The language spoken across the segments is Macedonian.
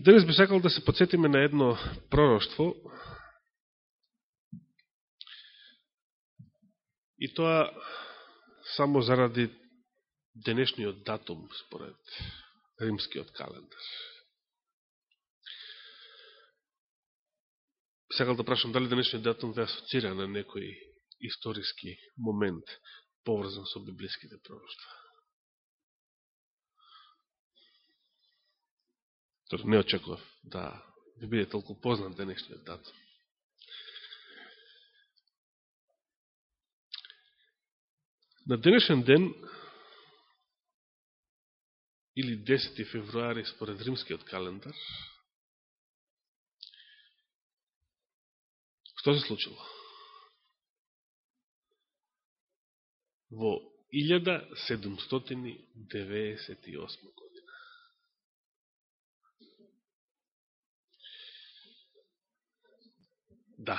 Денес би сакал да се подсетиме на едно пророќство, и тоа само заради денешниот датум, според римскиот календар. Сакал да прашам дали денешниот датум ве асоцира на некој историски момент поврзан со библиските пророќства. Тоа не очекував да ви биде толку познат денешниот датум. На денешен ден, или 10 февруари според римскиот календар, што се случило? Во 1798 година. Да.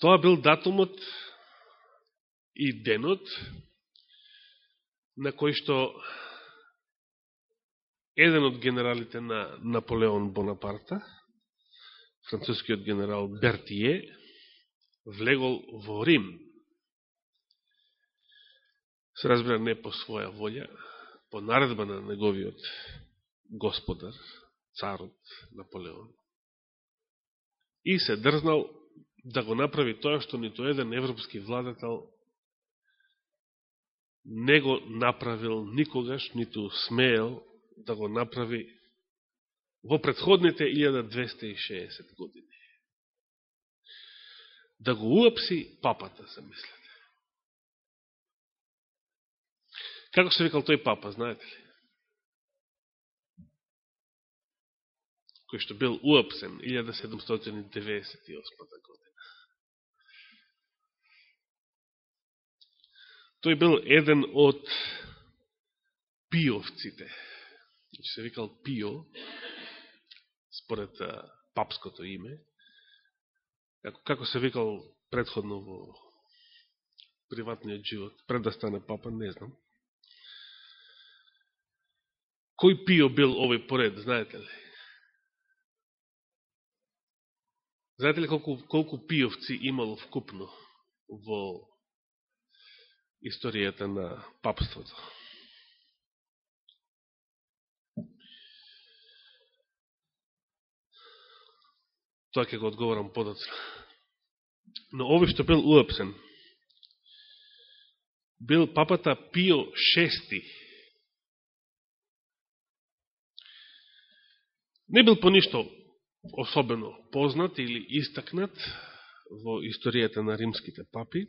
Тоа бил датумот и денот на кој што еден од генералите на Наполеон Бонапарта, францускиот генерал Бертие, влегол во Рим. Се разбира не по своја волја, по наредба на неговиот господар, царот Наполеон. И се дрзнал да го направи тоа што нито еден европски владател не го направил никогаш, ниту смеел да го направи во предходните 1260 години. Да го уапси папата, замислете. Како се викал тој папа, знаете ли? Кој што бил уапсен 1798 година. Тој бил еден од пиовците. Значи се викал Пио, според папското име. Како, како се викал предходно во приватниот живот, пред да стане папа, не знам. Кој Пио бил овој поред, знаете ли? Знаете ли колку, колку пиовци имало вкупно во историјата на папството. Тоа ќе го одговорам подоцна. Но овој што бил уапсен, бил папата Пио шести. Не бил по ништо особено познат или истакнат во историјата на римските папи,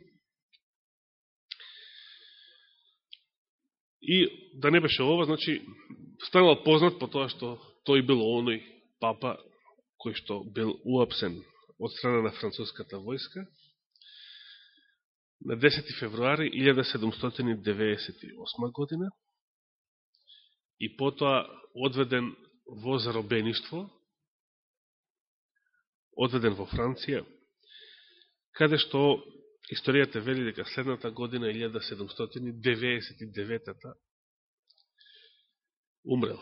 И да не беше ова, значи, станал познат по тоа што тој бил оној папа кој што бил уапсен од страна на француската војска на 10. февруари 1798 година и потоа одведен во заробеништво, одведен во Франција, каде што Историјата вели дека следната година, 1799-та, умрел.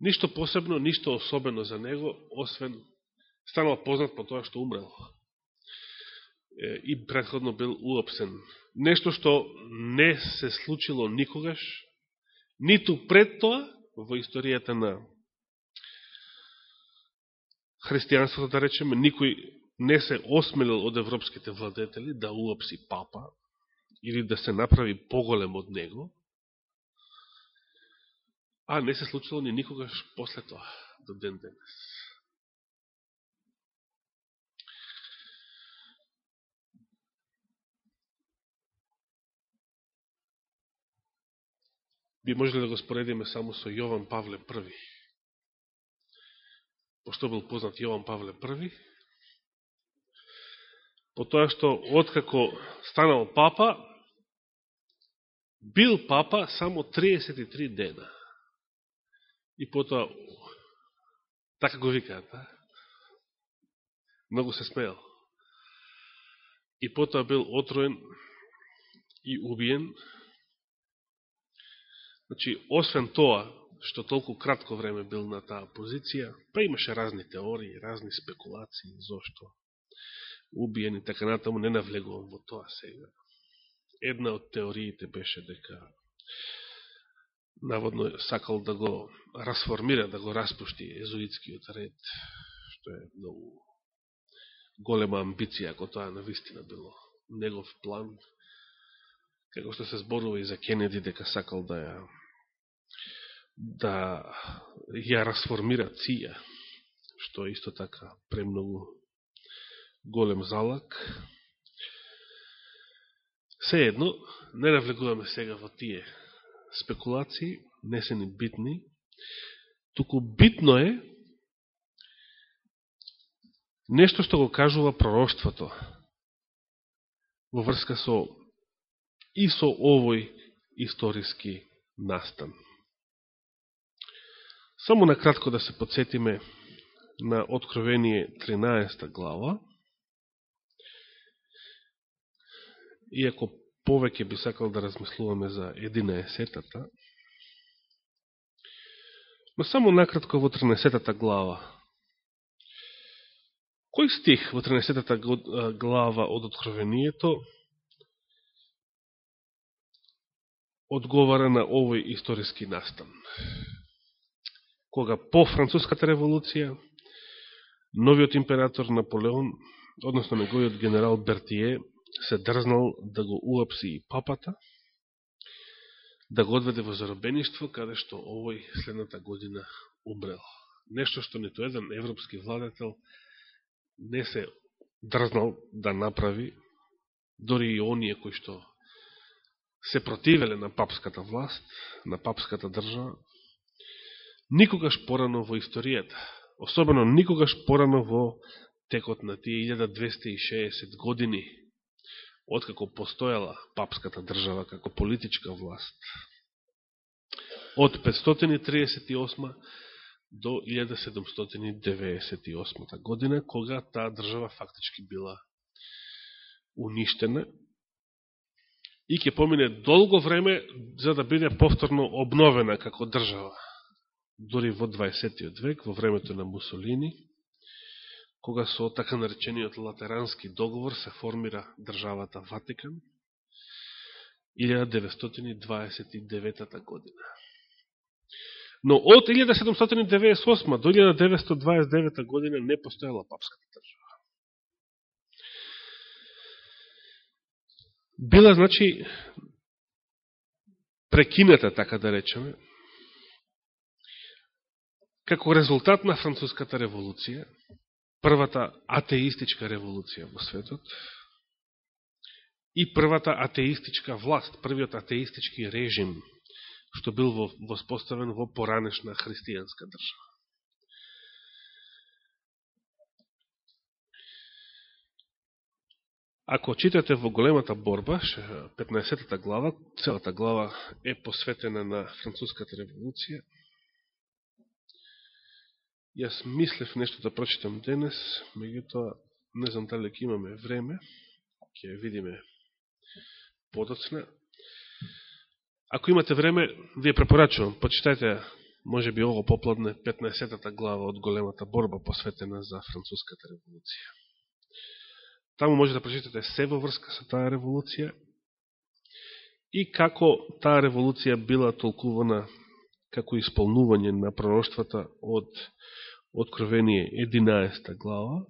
Ништо посебно, ништо особено за него, освен станал познат по тоа што умрел. И предходно бил уопсен. Нешто што не се случило никогаш, ниту пред тоа во историјата на христијанството, да речеме, никој не се осмелил од европските владетели да уапси папа или да се направи поголем од него, а не се случило ни никогаш после тоа, до ден денес. Би можеле да го споредиме само со Јован Павле I. Пошто бил познат Јован Павле I, по тоа што откако станал папа, бил папа само 33 дена. И потоа, така го викаат, а? Многу се смеел. И потоа бил отроен и убиен Значи, освен тоа, што толку кратко време бил на таа позиција, па имаше разни теории, разни спекулации, зошто убиен и така натаму, не навлегувам во тоа сега. Една од теориите беше дека наводно сакал да го расформира, да го распушти езуитскиот ред, што е многу голема амбиција, ако тоа навистина било негов план, како што се зборува и за Кенеди, дека сакал да ја да ја расформира ција, што е исто така премногу голем залак. Се едно, не навлегуваме сега во тие спекулации, не се ни битни, туку битно е нешто што го кажува пророќството во врска со и со овој историски настан. Само накратко да се подсетиме на Откровение 13 глава, иако повеќе би сакал да размислуваме за 11-тата, но само накратко во 13-тата глава. Кој стих во 13-тата глава од Откровението одговара на овој историски настан? Кога по Француската револуција, новиот император Наполеон, односно неговиот генерал Бертие, се дрзнал да го уапси и папата, да го одведе во заробеништво, каде што овој следната година умрел. Нешто што нито еден европски владетел не се дрзнал да направи, дори и оние кои што се противеле на папската власт, на папската држава, никогаш порано во историјата, особено никогаш порано во текот на тие 1260 години откако постојала папската држава како политичка власт. Од 538 до 1798 година, кога таа држава фактички била уништена и ќе помине долго време за да биде повторно обновена како држава. Дори во 20. век, во времето на Мусолини, кога со така наречениот латерански договор се формира државата Ватикан 1929 година. Но од 1798 до 1929 година не постојала папската држава. Била, значи, прекината, така да речеме, како резултат на Француската револуција, првата атеистичка револуција во светот и првата атеистичка власт, првиот атеистички режим, што бил воспоставен во поранешна христијанска држава. Ако читате во големата борба, 15 глава, целата глава е посветена на Француската револуција, Јас мислев нешто да прочитам денес, меѓутоа не знам дали ќе имаме време, ќе видиме подоцна. Ако имате време, вие препорачувам, почитајте, може би ово попладне, 15-та глава од големата борба посветена за Француската револуција. Таму може да прочитате се во врска со таа револуција и како таа револуција била толкувана како исполнување на пророштвата од Откровение 11 глава,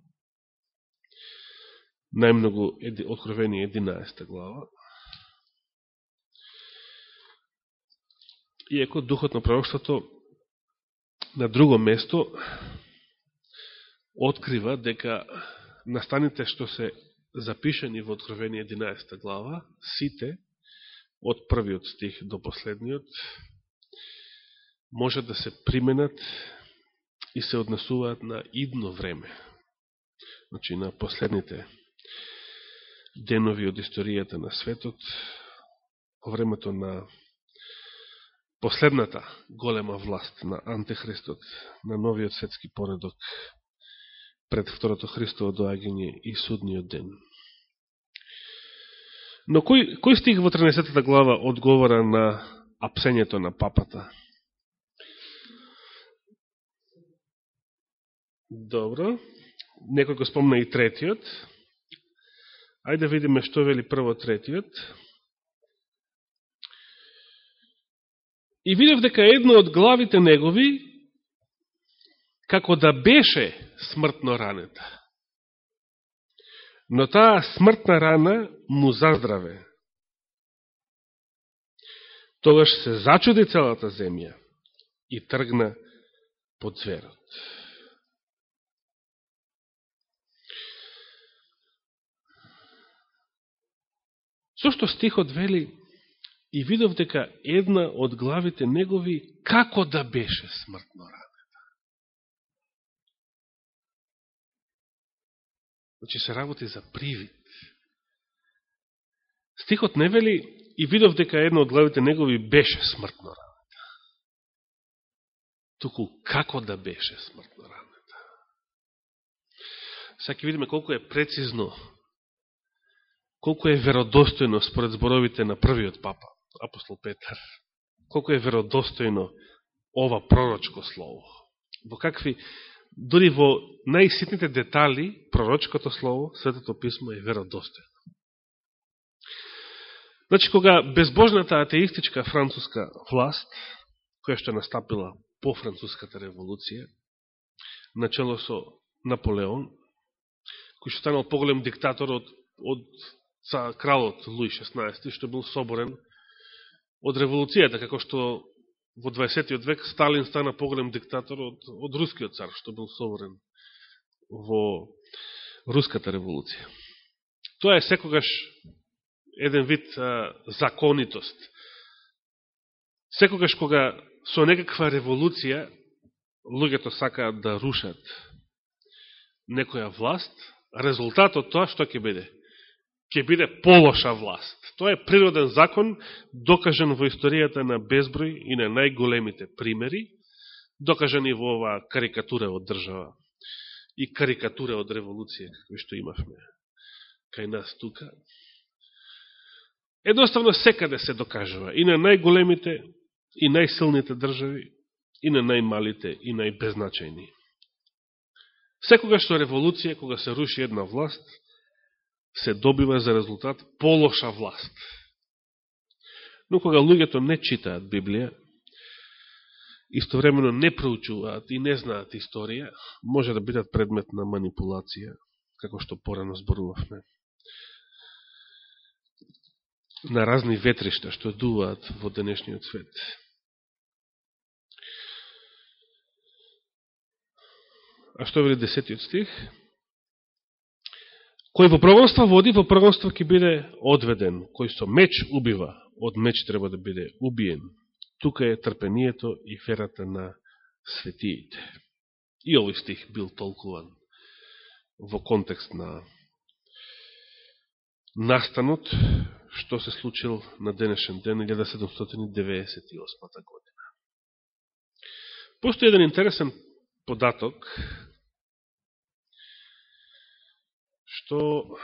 најмногу Откровение 11 глава, иако духот на пророштвото на друго место открива дека настаните што се запишани во Откровение 11 глава, сите, од првиот стих до последниот, може да се применат и се однесуваат на идно време. Значи, на последните денови од историјата на светот, во времето на последната голема власт на Антихристот, на новиот светски поредок, пред второто Христово доаѓање и судниот ден. Но кој, кој стих во 13 глава одговора на апсењето на папата. Добро. Некој го спомна и третиот. Ајде да видиме што вели прво третиот. И видев дека едно од главите негови, како да беше смртно ранета. Но таа смртна рана му заздраве. Тогаш се зачуди целата земја и тргна под зверот. Со што стихот вели и видов дека една од главите негови како да беше смртно ранета. Значи се работи за привид. Стихот не вели и видов дека една од главите негови беше смртно ранета. Туку како да беше смртно ранета. Сега ќе видиме колко е прецизно колко е веродостојно според зборовите на првиот папа, апостол Петар, колко е веродостојно ова пророчко слово. Во какви, дори во најситните детали, пророчкото слово, Светото писмо е веродостојно. Значи, кога безбожната атеистичка француска власт, која што настапила по француската револуција, начало со Наполеон, кој што станал поголем диктатор од, од са кралот Луи XVI, што бил соборен од револуцијата, како што во 20. век Сталин стана поголем диктатор од, од рускиот цар, што бил соборен во руската револуција. Тоа е секогаш еден вид а, законитост. Секогаш кога со некаква револуција луѓето сакаат да рушат некоја власт, резултатот тоа што ќе биде? Ќе биде полоша власт. Тоа е природен закон, докажен во историјата на безброј и на најголемите примери, докажен и во оваа карикатура од држава и карикатура од револуција, како што имавме кај нас тука. Едноставно секаде се докажува и на најголемите и најсилните држави и на најмалите и најбезначајни. Секогаш со револуција, кога се руши една власт, се добива за резултат полоша власт. Но кога луѓето не читаат Библија, истовремено не проучуваат и не знаат историја, може да бидат предмет на манипулација, како што порано зборувавме. На разни ветришта што дуваат во денешниот свет. А што вели десетиот стих? Кој во прогонство води, во прогонство ќе биде одведен. Кој со меч убива, од меч треба да биде убиен. Тука е трпението и ферата на светиите. И овој стих бил толкуван во контекст на настанот, што се случил на денешен ден 1798 година. Постои еден интересен податок, што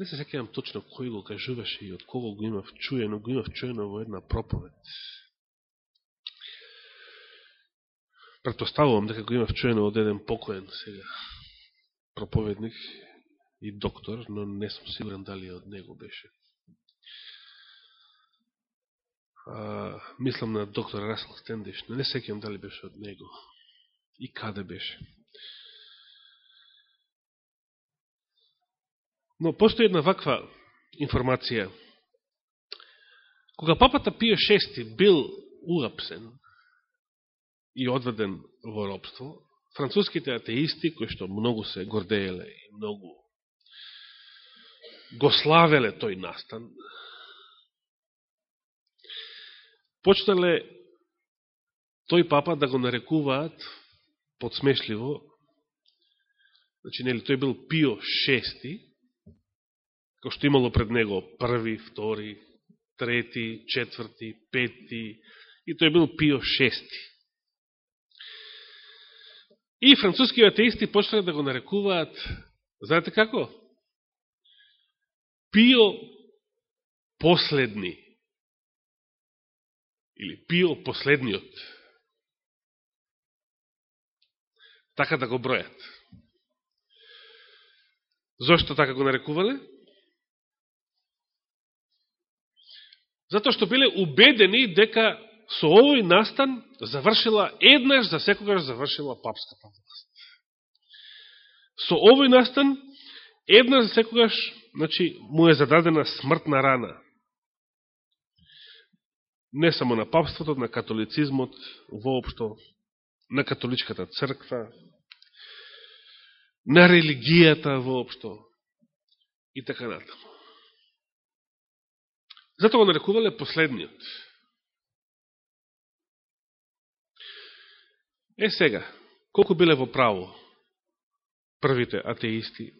не се секјам точно кој го кажуваше и од кого го имав чуено, го имав чуено во една проповед. Предпоставувам дека го имав чуено од еден покоен сега проповедник и доктор, но не сум сигурен дали од него беше. А, мислам на доктор Расел Стендиш, но не секјам дали беше од него и каде беше. Но постои една ваква информација. Кога папата Пио VI бил урапсен и одведен во робство, француските атеисти, кои што многу се гордееле и многу го славеле тој настан, почнале тој папа да го нарекуваат подсмешливо, значи, нели, тој бил Пио шести, кој што имало пред него први, втори, трети, четврти, пети, и тој бил Пио шести. И француските атеисти почнали да го нарекуваат, знаете како? Пио последни или Пио последниот така да го бројат. Зошто така го нарекувале? Затоа што биле убедени дека со овој настан завршила еднаш за секогаш завршила папската власт. Со овој настан еднаш за секогаш значи, му е зададена смртна рана. Не само на папството, на католицизмот, воопшто, на католичката црква, на религијата воопшто и така натаму. Зато го нарекувале последниот. Е сега, колку биле во право првите атеисти,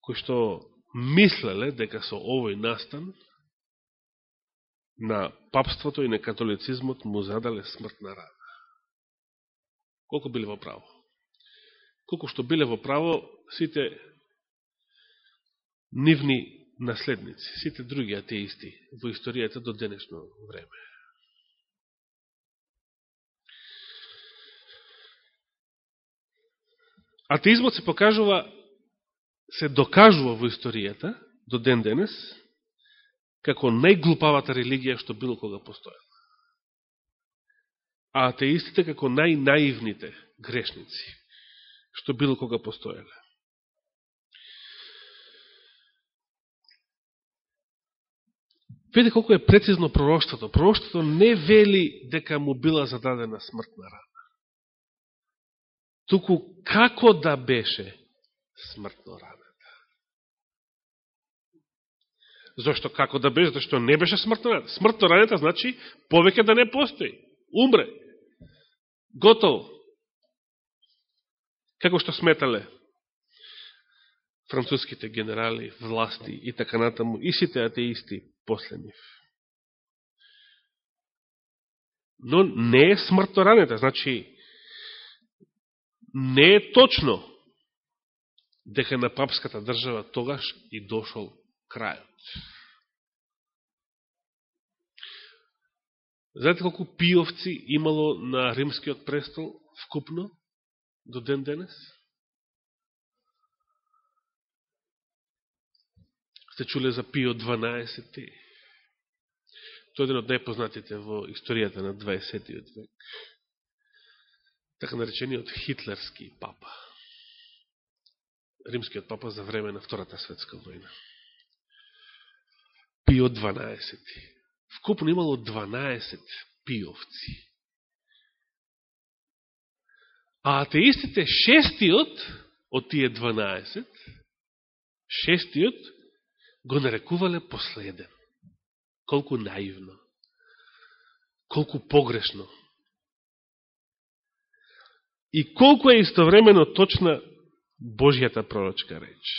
кои што мислеле дека со овој настан на папството и на католицизмот му задале смртна рана. Колку биле во право? Колку што биле во право сите нивни наследници, сите други атеисти во историјата до денешно време. Атеизмот се покажува, се докажува во историјата до ден денес, како најглупавата религија што било кога постојала. А атеистите како најнаивните грешници што било кога постојале. Виде колко е прецизно пророштото. Пророштото не вели дека му била зададена смртна рана. Туку како да беше смртно раната. Зошто како да беше? Зашто не беше смртно раната. Смртно раната значи повеќе да не постои. Умре. Готово. Како што сметале француските генерали, власти и така натаму, и сите атеисти после нив. Но не е смртно ранета, значи не е точно дека на папската држава тогаш и дошол крајот. Знаете колку пиовци имало на римскиот престол вкупно до ден денес? Сте чуле за Пио 12. Тој е еден од најпознатите во историјата на 20. век. Така наречениот хитлерски папа. Римскиот папа за време на Втората светска војна. Пио 12. Вкупно имало 12 пиовци. А атеистите шестиот од тие 12, шестиот го нарекувале последен. Колку наивно. Колку погрешно. И колку е истовремено точна Божијата пророчка реч.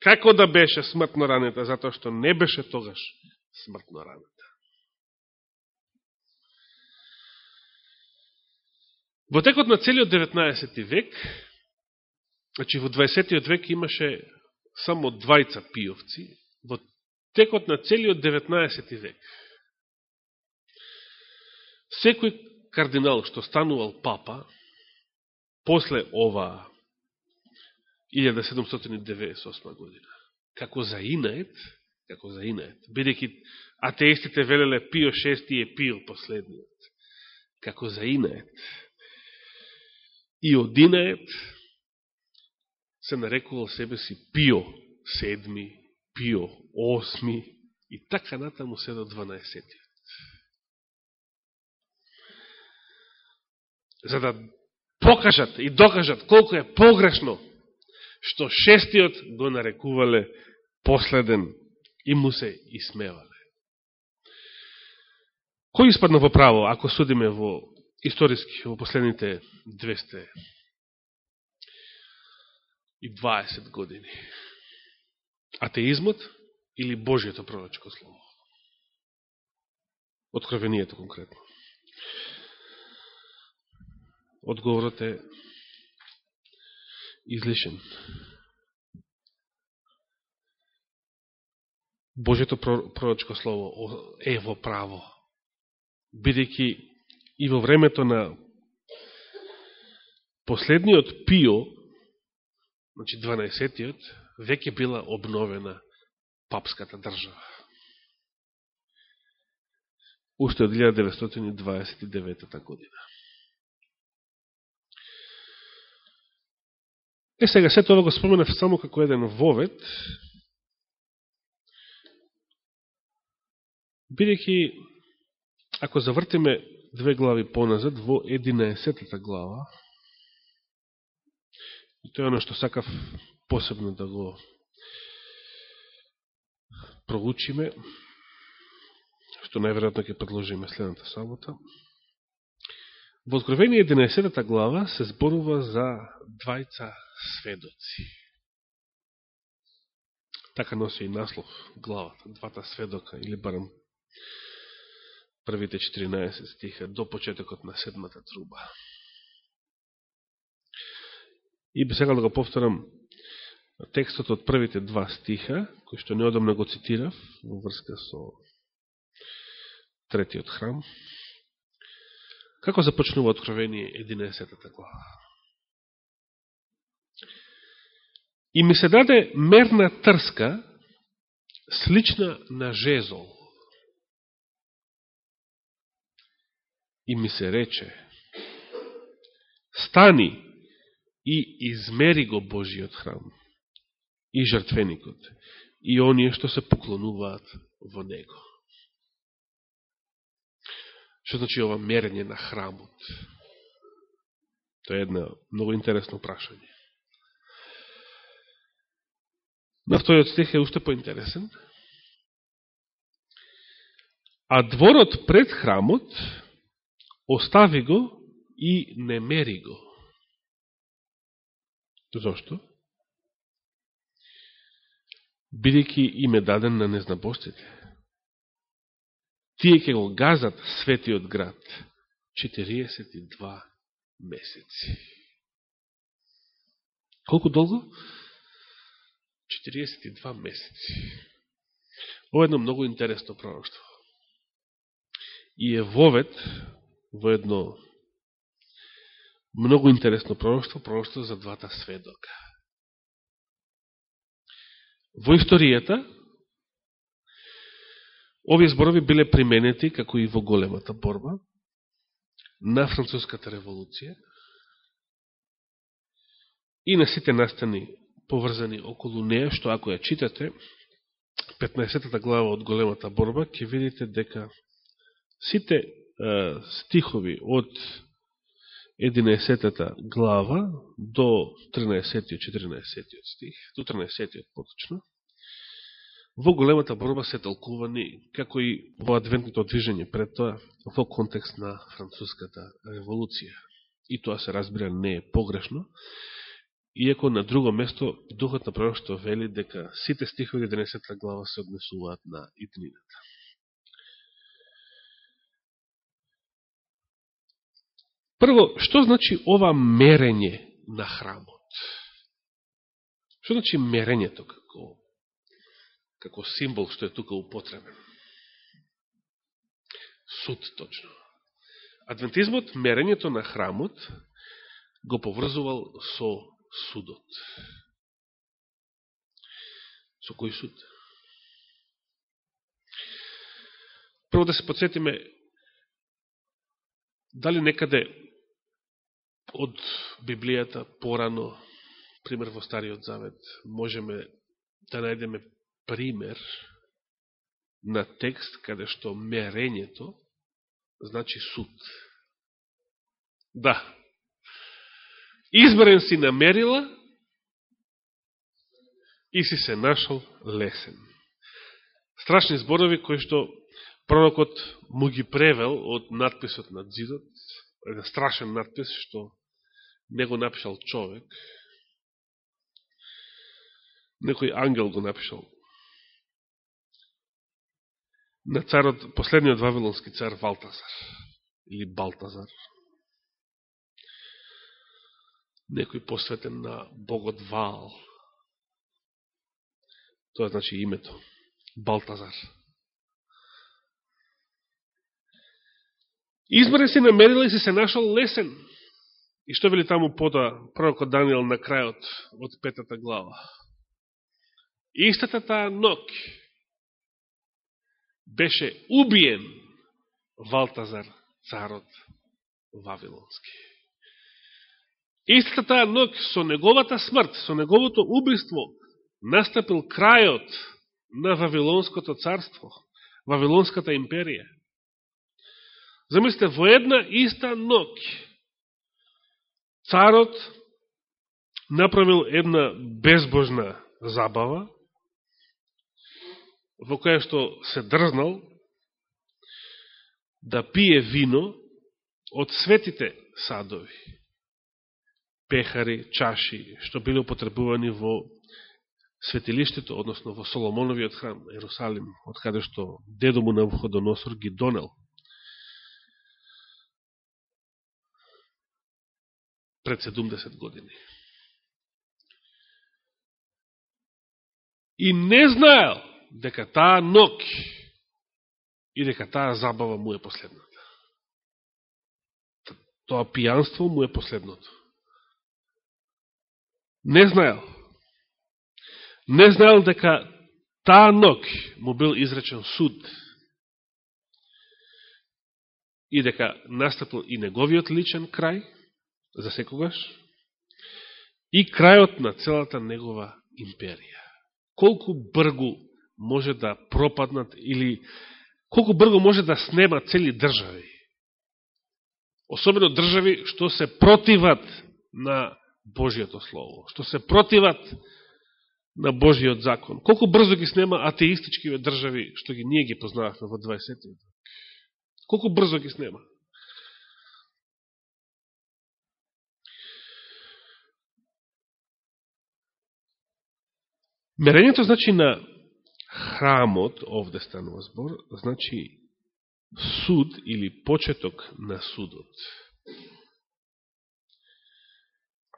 Како да беше смртно ранета, затоа што не беше тогаш смртно ранета. Во текот на целиот 19 век, значи во 20 век имаше само двајца пиовци во текот на целиот 19 век. Секој кардинал што станувал папа, после ова 1798 година, како за инает, како за инает, бидејќи атеистите велеле Пио шести е Пио последниот, како за инает, и одинает, се нарекувал себе си Пио седми, Пио осми и така натаму се до 12 За да покажат и докажат колко е погрешно што шестиот го нарекувале последен и му се исмевале. Кој испадна во право, ако судиме во историски, во последните 200 и 20 години. Атеизмот или Божијето пророчко слово? Откровението конкретно. Одговорот е излишен. Божето пророчко слово е во право, бидејќи и во времето на последниот Пио, значи 12-тиот, веќе била обновена папската држава. Уште од 1929 година. Е, сега, се тоа го споменав само како еден вовет, Бидеќи, ако завртиме две глави поназад, во 11 глава, и тоа е оно што сакав посебно да го проучиме, што најверојатно ќе предложиме следната сабота, Во Откровение 11 глава се зборува за двајца сведоци. Така носи и наслов главата, двата сведока, или барам првите 14 стиха до почетокот на седмата труба. И би сега да го повторам текстот од првите два стиха, кој што неодамна го цитирав во врска со третиот храм. Како започнува Откровение 11 глава? И ми се даде мерна трска, слична на жезол. И ми се рече, стани и измери го Божиот храм и жртвеникот и оние што се поклонуваат во него. Што значи ова мерење на храмот? Тоа е едно многу интересно прашање. На вториот стих е уште поинтересен. А дворот пред храмот остави го и не мери го. Зошто? Бидејќи им е даден на незнабостите. Тие ќе го газат светиот град 42 месеци. Колку долго? 42 месеци. Ова е едно многу интересно пророќство. И е вовет во едно многу интересно пророќство, пророќство за двата сведока. Во историјата, овие зборови биле применети, како и во големата борба, на Француската револуција и на сите настани поврзани околу неја, што ако ја читате, 15-та глава од големата борба, ќе видите дека сите стихови од 11-та глава до 13-14 стих, до 13-тиот поточно, во големата борба се толкувани, како и во адвентното движење пред тоа, во контекст на француската револуција. И тоа се разбира не е погрешно, Иако на друго место Духот на пророќство вели дека сите стихови 11 глава се однесуваат на иднината. Прво, што значи ова мерење на храмот? Што значи мерењето како, како символ што е тука употребен? Суд, точно. Адвентизмот, мерењето на храмот, го поврзувал со судот. Со кој суд? Прво да се подсетиме дали некаде од Библијата порано, пример во Стариот Завет, можеме да најдеме пример на текст каде што мерењето значи суд. Да, Избрен си намерила и си се нашол лесен. Страшни зборови кои што пророкот му ги превел од надписот на дзидот, еден страшен надпис што не го напишал човек, некој ангел го напишал. На царот, последниот вавилонски цар Валтазар, или Балтазар некој посветен на богот Ваал. Тоа значи името. Балтазар. Изборе се намерил и се се нашол лесен. И што вели таму пота пророкот Данијел на крајот од петата глава? Истата таа ног беше убиен Валтазар, царот Вавилонски. Истата таа ног со неговата смрт, со неговото убиство, настапил крајот на Вавилонското царство, Вавилонската империја. Замислите, во една иста ног царот направил една безбожна забава, во која што се дрзнал да пие вино од светите садови, пехари, чаши, што биле употребувани во светилиштето, односно во Соломоновиот храм, Ерусалим, од каде што дедо му на Вуходоносор ги донел. Пред 70 години. И не знаел дека таа ног и дека таа забава му е последната. Тоа пијанство му е последното. Не знаел не знаел дека таа ног му бил изречен суд и дека настапил и неговиот личен крај за секогаш и крајот на целата негова империја. Колку бргу може да пропаднат или колку бргу може да снема цели држави. Особено држави што се противат на Божијото Слово, што се противат на Божиот закон. Колку брзо ги снема атеистички држави, што ги ние ги познавахме во 20. Колку брзо ги снема. Мерењето значи на храмот, овде станува збор, значи суд или почеток на судот.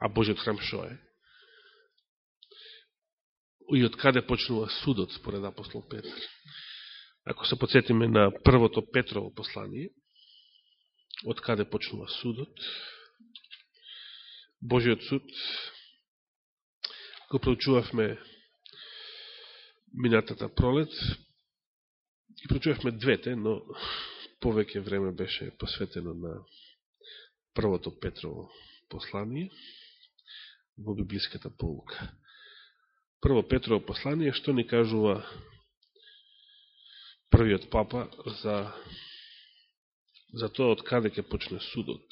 А Божиот храм шо е? и од каде почнува судот, според апостол Петр. Ако се подсетиме на првото Петрово послание, од каде почнува судот, Божиот суд, го проучувавме минатата пролет, и прочувавме двете, но повеќе време беше посветено на првото Петрово послание во библиската полука. Прво Петрово послание, што ни кажува првиот папа за, за тоа од каде ќе почне судот.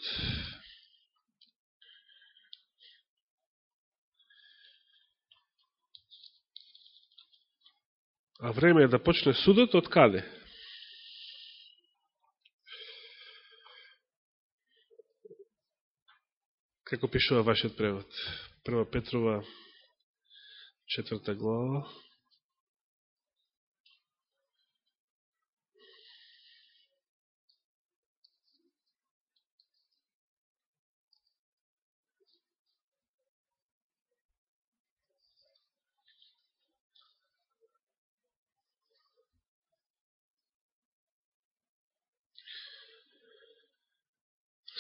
А време е да почне судот од каде? Како пишува вашиот превод? Прва Петрова четврта глава.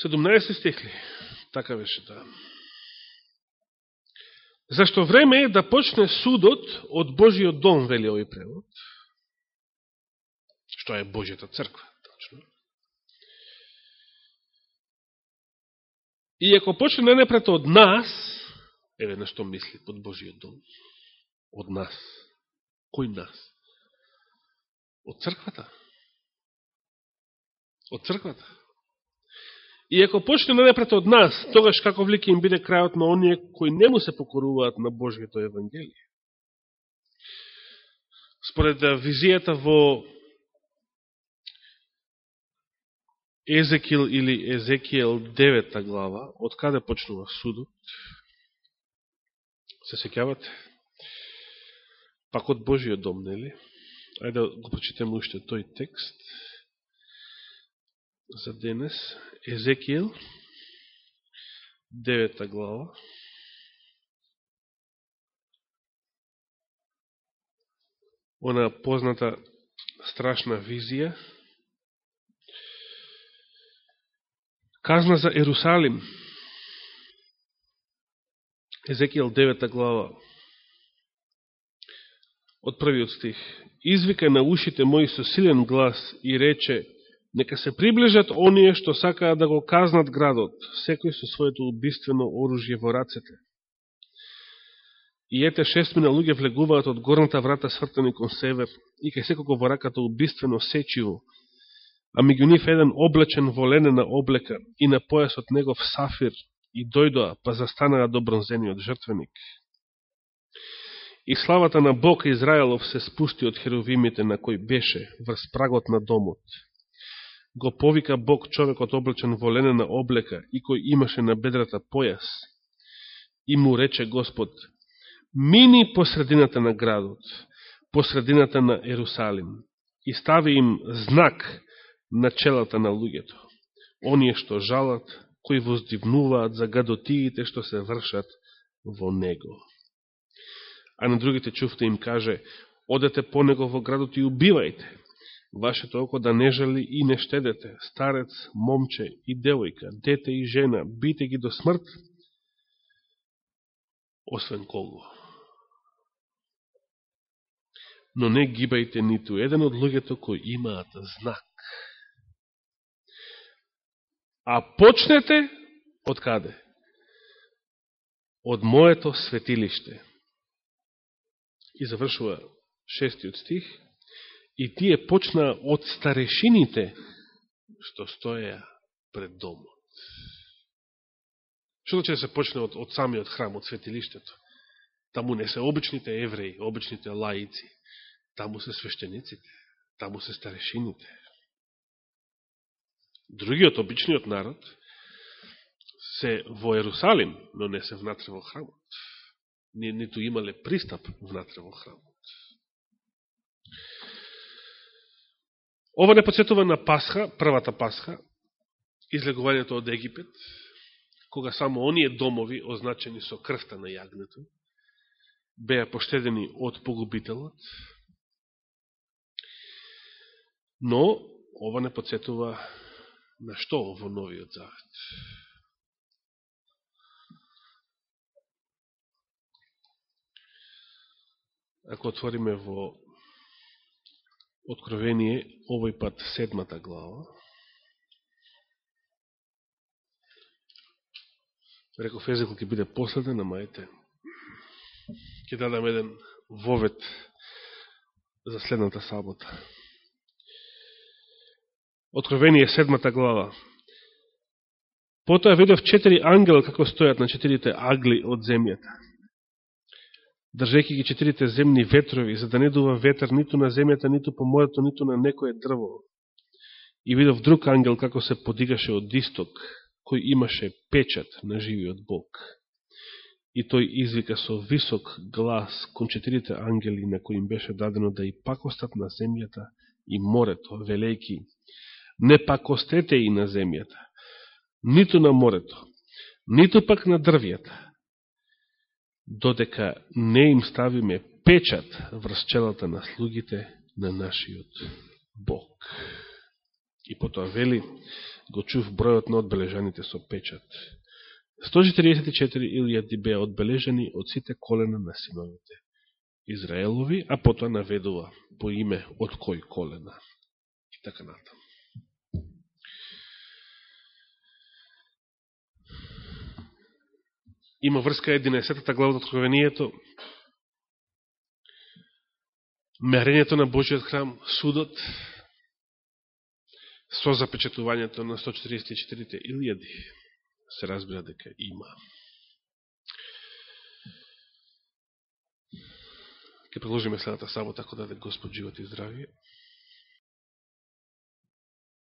Седумнаесет стихли. Така беше. Да. Зашто време е да почне судот од Божиот дом, вели овој превод, што е Божијата црква, точно. И ако почне најнепред од нас, еве на што мисли под Божиот дом, од нас. Кој нас? Од црквата. Од црквата. И ако почне најнапред од нас, тогаш како влики им биде крајот на оние кои не му се покоруваат на Божието Евангелие. Според визијата во Езекил или Езекиел 9 глава, од каде почнува судот, се секјавате? Пак од Божиот дом, нели? Ајде да го прочитаме уште тој текст за денес. Езекијел, 9 глава. она позната страшна визија. Казна за Ерусалим. Езекијел 9 глава. Од првиот стих. Извика на ушите мои со силен глас и рече, нека се приближат оние што сакаат да го казнат градот, секој со своето убиствено оружје во рацете. И ете шестмина луѓе влегуваат од горната врата свртани кон север и кај секој во раката убиствено сечиво, а меѓу нив еден облечен во ленена облека и на појасот негов сафир и дојдоа, па застанаа до бронзениот жртвеник. И славата на Бог Израелов се спусти од херовимите на кој беше врз прагот на домот. Го повика Бог човекот облечен во ленена облека и кој имаше на бедрата појас. И му рече Господ, мини по средината на градот, по средината на Ерусалим, и стави им знак на челата на луѓето. Оние што жалат, кои воздивнуваат за гадотиите што се вршат во него. А на другите чуфте им каже, одете по него во градот и убивајте. Вашето око да не жали и не штедете, старец, момче и девојка, дете и жена, бите ги до смрт, освен кого но не гибајте ниту еден од луѓето кои имаат знак. А почнете од каде? Од моето светилиште. И завршува шестиот стих. И тие почнаа од старешините што стоја пред домот. Што значи да се почне од, од самиот храм, од светилиштето? Таму не се обичните евреи, обичните лаици Таму се свештениците, таму се старешините. Другиот, обичниот народ, се во Ерусалим, но не се внатре во храмот. Ни, ниту имале пристап внатре во храмот. Ова не подсетува на Пасха, првата Пасха, излегувањето од Египет, кога само оние домови, означени со крвта на јагнето, беа поштедени од погубителот, Но, ова не подсетува на што во новиот завет. Ако отвориме во Откровение, овој пат седмата глава, реков езикот ќе биде последен, ама ете, ќе дадам еден вовет за следната сабота. Откровение седмата глава. Потоа видов четири ангела како стојат на четирите агли од земјата. Држејќи ги четирите земни ветрови, за да не дува ветер ниту на земјата, ниту по морето, ниту на некое дрво. И видов друг ангел како се подигаше од исток, кој имаше печат на живиот Бог. И тој извика со висок глас кон четирите ангели на кои им беше дадено да и пакостат на земјата и морето, велејки, не пакостете и на земјата, ниту на морето, ниту пак на дрвјата, додека не им ставиме печат врз челата на слугите на нашиот Бог. И потоа вели, го чув бројот на одбележаните со печат. 144 илјади беа одбележани од сите колена на синовите Израелови, а потоа наведува по име од кој колена. И така натаму. Има врска 11 глава од Откровението, мерењето на Божиот храм, судот, со запечатувањето на 144 илјади, се разбира дека има. Ке продолжиме следната сабота, ако даде Господ живот и здравие.